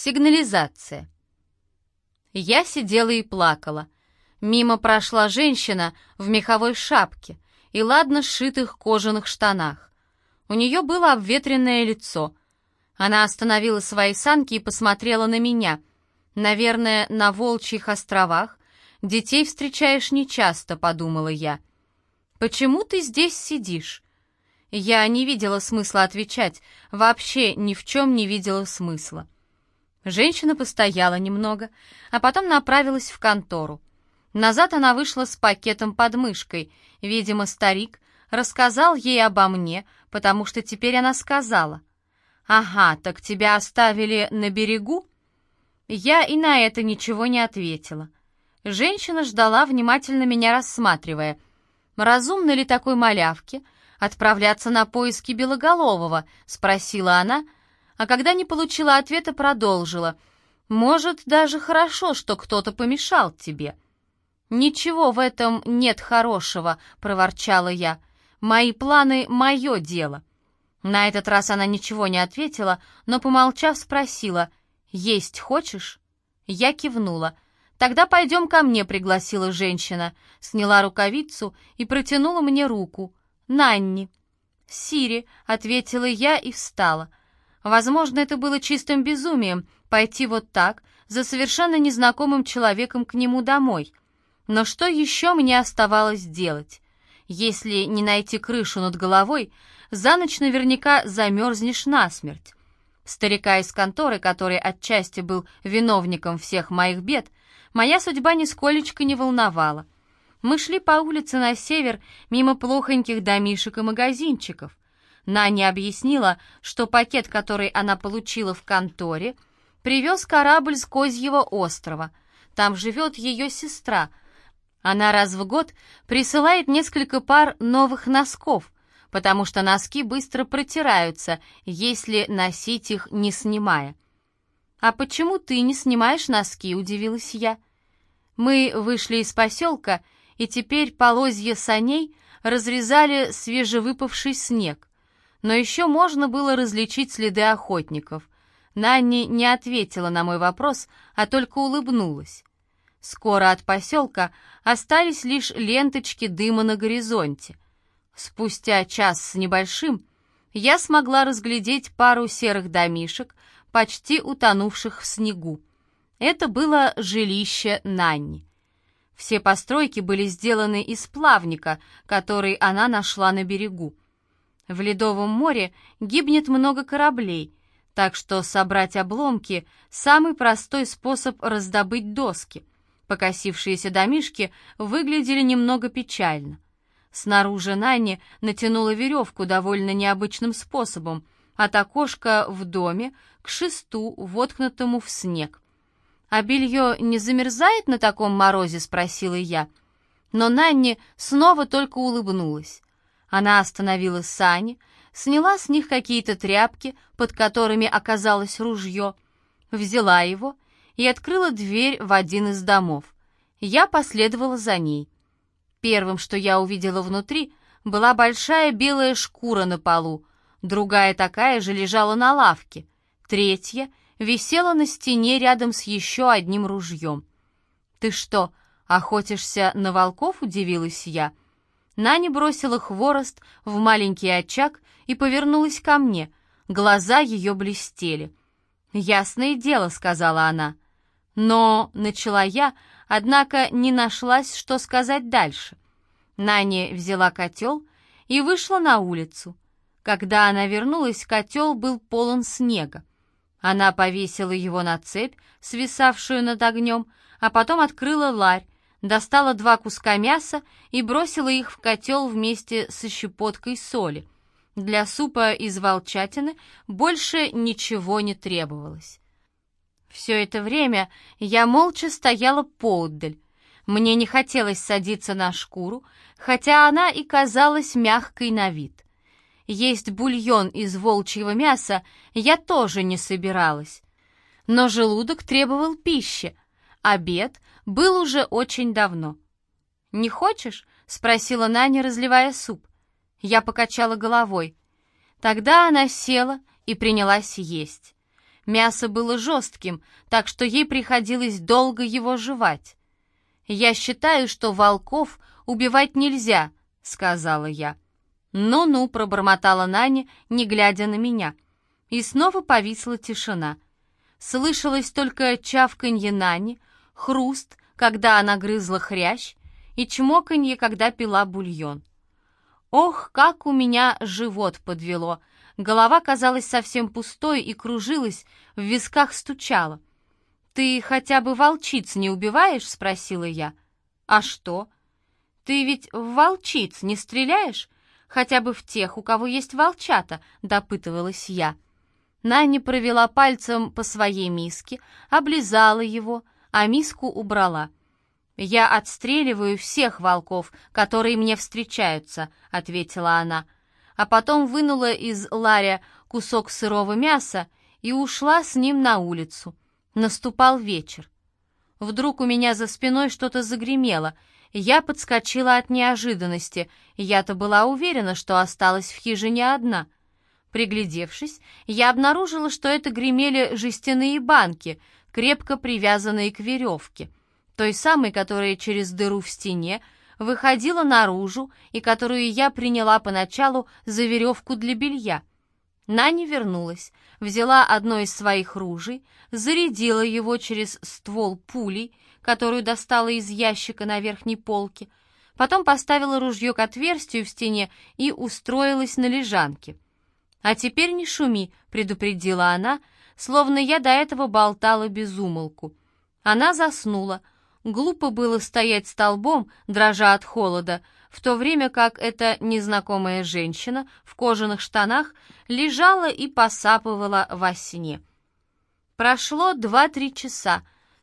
Сигнализация. Я сидела и плакала. Мимо прошла женщина в меховой шапке и ладно сшитых кожаных штанах. У нее было обветренное лицо. Она остановила свои санки и посмотрела на меня. Наверное, на Волчьих островах детей встречаешь нечасто, подумала я. «Почему ты здесь сидишь?» Я не видела смысла отвечать, вообще ни в чем не видела смысла. Женщина постояла немного, а потом направилась в контору. Назад она вышла с пакетом под мышкой. Видимо, старик рассказал ей обо мне, потому что теперь она сказала. «Ага, так тебя оставили на берегу?» Я и на это ничего не ответила. Женщина ждала, внимательно меня рассматривая. «Разумно ли такой малявке отправляться на поиски Белоголового?» — спросила она, — а когда не получила ответа, продолжила. «Может, даже хорошо, что кто-то помешал тебе». «Ничего в этом нет хорошего», — проворчала я. «Мои планы — мое дело». На этот раз она ничего не ответила, но, помолчав, спросила, «Есть хочешь?» Я кивнула. «Тогда пойдем ко мне», — пригласила женщина. Сняла рукавицу и протянула мне руку. «Нанни». «Сири», — ответила я и встала. Возможно, это было чистым безумием пойти вот так, за совершенно незнакомым человеком к нему домой. Но что еще мне оставалось делать? Если не найти крышу над головой, за ночь наверняка замерзнешь насмерть. Старика из конторы, который отчасти был виновником всех моих бед, моя судьба нисколечко не волновала. Мы шли по улице на север, мимо плохоньких домишек и магазинчиков. Наня объяснила, что пакет, который она получила в конторе, привез корабль с Козьего острова. Там живет ее сестра. Она раз в год присылает несколько пар новых носков, потому что носки быстро протираются, если носить их не снимая. «А почему ты не снимаешь носки?» — удивилась я. Мы вышли из поселка, и теперь полозья саней разрезали свежевыпавший снег но еще можно было различить следы охотников. Нанни не ответила на мой вопрос, а только улыбнулась. Скоро от поселка остались лишь ленточки дыма на горизонте. Спустя час с небольшим я смогла разглядеть пару серых домишек, почти утонувших в снегу. Это было жилище Нанни. Все постройки были сделаны из плавника, который она нашла на берегу. В Ледовом море гибнет много кораблей, так что собрать обломки — самый простой способ раздобыть доски. Покосившиеся домишки выглядели немного печально. Снаружи Нанни натянула веревку довольно необычным способом, от окошка в доме к шесту, воткнутому в снег. «А белье не замерзает на таком морозе?» — спросила я. Но Нанни снова только улыбнулась. Она остановила сани, сняла с них какие-то тряпки, под которыми оказалось ружье, взяла его и открыла дверь в один из домов. Я последовала за ней. Первым, что я увидела внутри, была большая белая шкура на полу, другая такая же лежала на лавке, третья висела на стене рядом с еще одним ружьем. «Ты что, охотишься на волков?» — удивилась я — Наня бросила хворост в маленький очаг и повернулась ко мне. Глаза ее блестели. «Ясное дело», — сказала она. Но начала я, однако не нашлась, что сказать дальше. Наня взяла котел и вышла на улицу. Когда она вернулась, котел был полон снега. Она повесила его на цепь, свисавшую над огнем, а потом открыла ларь, достала два куска мяса и бросила их в котел вместе со щепоткой соли. Для супа из волчатины больше ничего не требовалось. Все это время я молча стояла поотдаль. Мне не хотелось садиться на шкуру, хотя она и казалась мягкой на вид. Есть бульон из волчьего мяса я тоже не собиралась. Но желудок требовал пищи, Обед был уже очень давно. «Не хочешь?» — спросила Наня, разливая суп. Я покачала головой. Тогда она села и принялась есть. Мясо было жестким, так что ей приходилось долго его жевать. «Я считаю, что волков убивать нельзя», — сказала я. «Ну-ну», — пробормотала Наня, не глядя на меня. И снова повисла тишина. Слышалось только чавканье Нани, хруст, когда она грызла хрящ, и чмоканье, когда пила бульон. Ох, как у меня живот подвело! Голова казалась совсем пустой и кружилась, в висках стучала. «Ты хотя бы волчиц не убиваешь?» — спросила я. «А что?» «Ты ведь в волчиц не стреляешь? Хотя бы в тех, у кого есть волчата?» — допытывалась я. Наня провела пальцем по своей миске, облизала его, а миску убрала. «Я отстреливаю всех волков, которые мне встречаются», — ответила она, а потом вынула из ларя кусок сырого мяса и ушла с ним на улицу. Наступал вечер. Вдруг у меня за спиной что-то загремело. Я подскочила от неожиданности. Я-то была уверена, что осталась в хижине одна. Приглядевшись, я обнаружила, что это гремели жестяные банки, крепко привязанные к веревке — той самой, которая через дыру в стене выходила наружу и которую я приняла поначалу за веревку для белья. Нани вернулась, взяла одно из своих ружей, зарядила его через ствол пулей, которую достала из ящика на верхней полке, потом поставила ружье к отверстию в стене и устроилась на лежанке. «А теперь не шуми», — предупредила она, словно я до этого болтала без умолку. Она заснула, — Глупо было стоять столбом, дрожа от холода, в то время как эта незнакомая женщина в кожаных штанах лежала и посапывала во сне. Прошло два-три часа,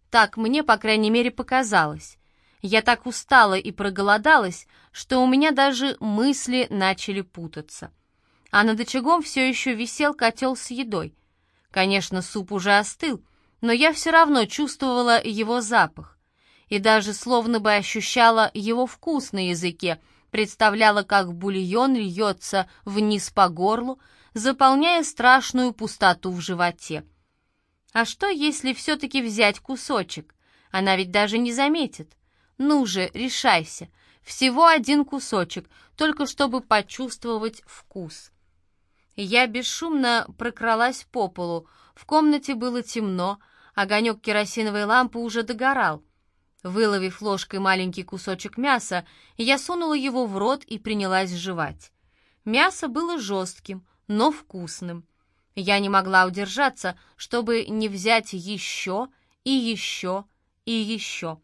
так мне, по крайней мере, показалось. Я так устала и проголодалась, что у меня даже мысли начали путаться. А над очагом все еще висел котел с едой. Конечно, суп уже остыл, но я все равно чувствовала его запах и даже словно бы ощущала его вкус на языке, представляла, как бульон льется вниз по горлу, заполняя страшную пустоту в животе. А что, если все-таки взять кусочек? Она ведь даже не заметит. Ну же, решайся. Всего один кусочек, только чтобы почувствовать вкус. Я бесшумно прокралась по полу. В комнате было темно, огонек керосиновой лампы уже догорал — Выловив ложкой маленький кусочек мяса, я сунула его в рот и принялась жевать. Мясо было жестким, но вкусным. Я не могла удержаться, чтобы не взять еще и еще и еще.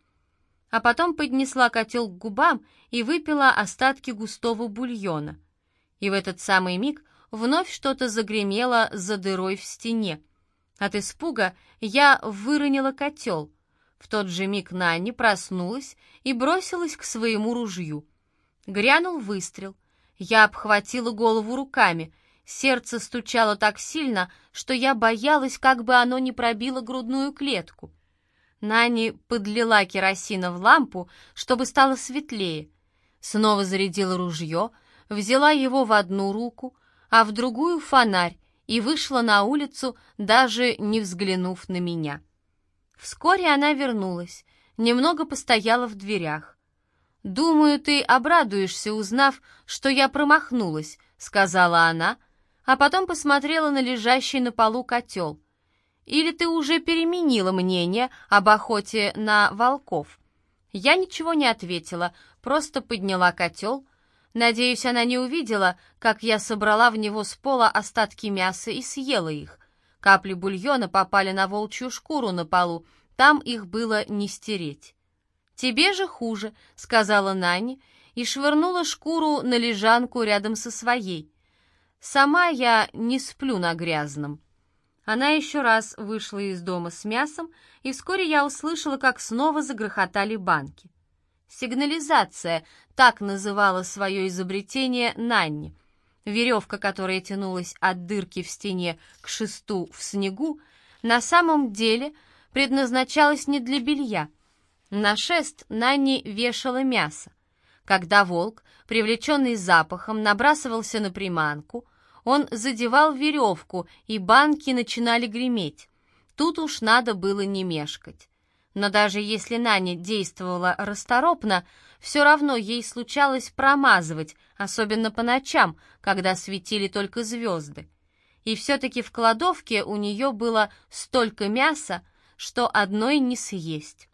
А потом поднесла котел к губам и выпила остатки густого бульона. И в этот самый миг вновь что-то загремело за дырой в стене. От испуга я выронила котел — в тот же миг Нанни проснулась и бросилась к своему ружью. Грянул выстрел. Я обхватила голову руками. Сердце стучало так сильно, что я боялась, как бы оно не пробило грудную клетку. Нани подлила керосина в лампу, чтобы стало светлее. Снова зарядила ружье, взяла его в одну руку, а в другую фонарь и вышла на улицу, даже не взглянув на меня. Вскоре она вернулась, немного постояла в дверях. «Думаю, ты обрадуешься, узнав, что я промахнулась», — сказала она, а потом посмотрела на лежащий на полу котел. «Или ты уже переменила мнение об охоте на волков?» Я ничего не ответила, просто подняла котел. Надеюсь, она не увидела, как я собрала в него с пола остатки мяса и съела их. Капли бульона попали на волчью шкуру на полу, там их было не стереть. «Тебе же хуже», — сказала Нани и швырнула шкуру на лежанку рядом со своей. «Сама я не сплю на грязном». Она еще раз вышла из дома с мясом, и вскоре я услышала, как снова загрохотали банки. Сигнализация, так называла свое изобретение Нанни. Веревка, которая тянулась от дырки в стене к шесту в снегу, на самом деле предназначалась не для белья. На шест Нанни вешала мясо. Когда волк, привлеченный запахом, набрасывался на приманку, он задевал веревку, и банки начинали греметь. Тут уж надо было не мешкать. Но даже если Наня действовала расторопно, все равно ей случалось промазывать, особенно по ночам, когда светили только звезды. И все-таки в кладовке у нее было столько мяса, что одной не съесть.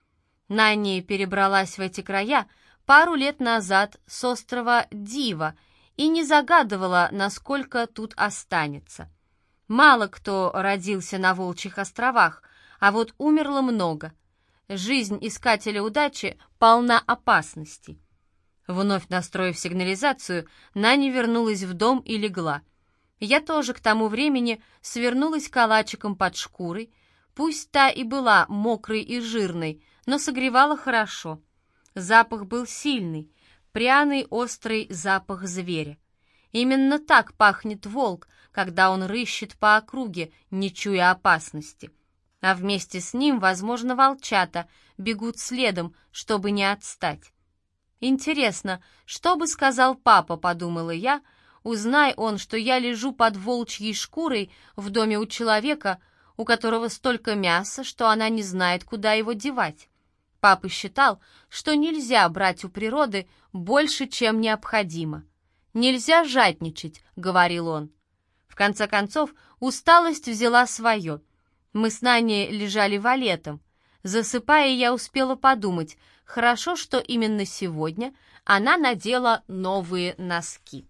Наня перебралась в эти края пару лет назад с острова Дива и не загадывала, насколько тут останется. Мало кто родился на Волчьих островах, а вот умерло много. Жизнь искателя удачи полна опасностей. Вновь настроив сигнализацию, Наня вернулась в дом и легла. Я тоже к тому времени свернулась калачиком под шкурой, пусть та и была мокрой и жирной, но согревала хорошо. Запах был сильный, пряный острый запах зверя. Именно так пахнет волк, когда он рыщет по округе, не чуя опасности. А вместе с ним, возможно, волчата бегут следом, чтобы не отстать. Интересно, что бы сказал папа, подумала я, узнай он, что я лежу под волчьей шкурой в доме у человека, у которого столько мяса, что она не знает, куда его девать. Папа считал, что нельзя брать у природы больше, чем необходимо. «Нельзя жадничать», — говорил он конце концов, усталость взяла свое. Мы с Наней лежали валетом. Засыпая, я успела подумать, хорошо, что именно сегодня она надела новые носки.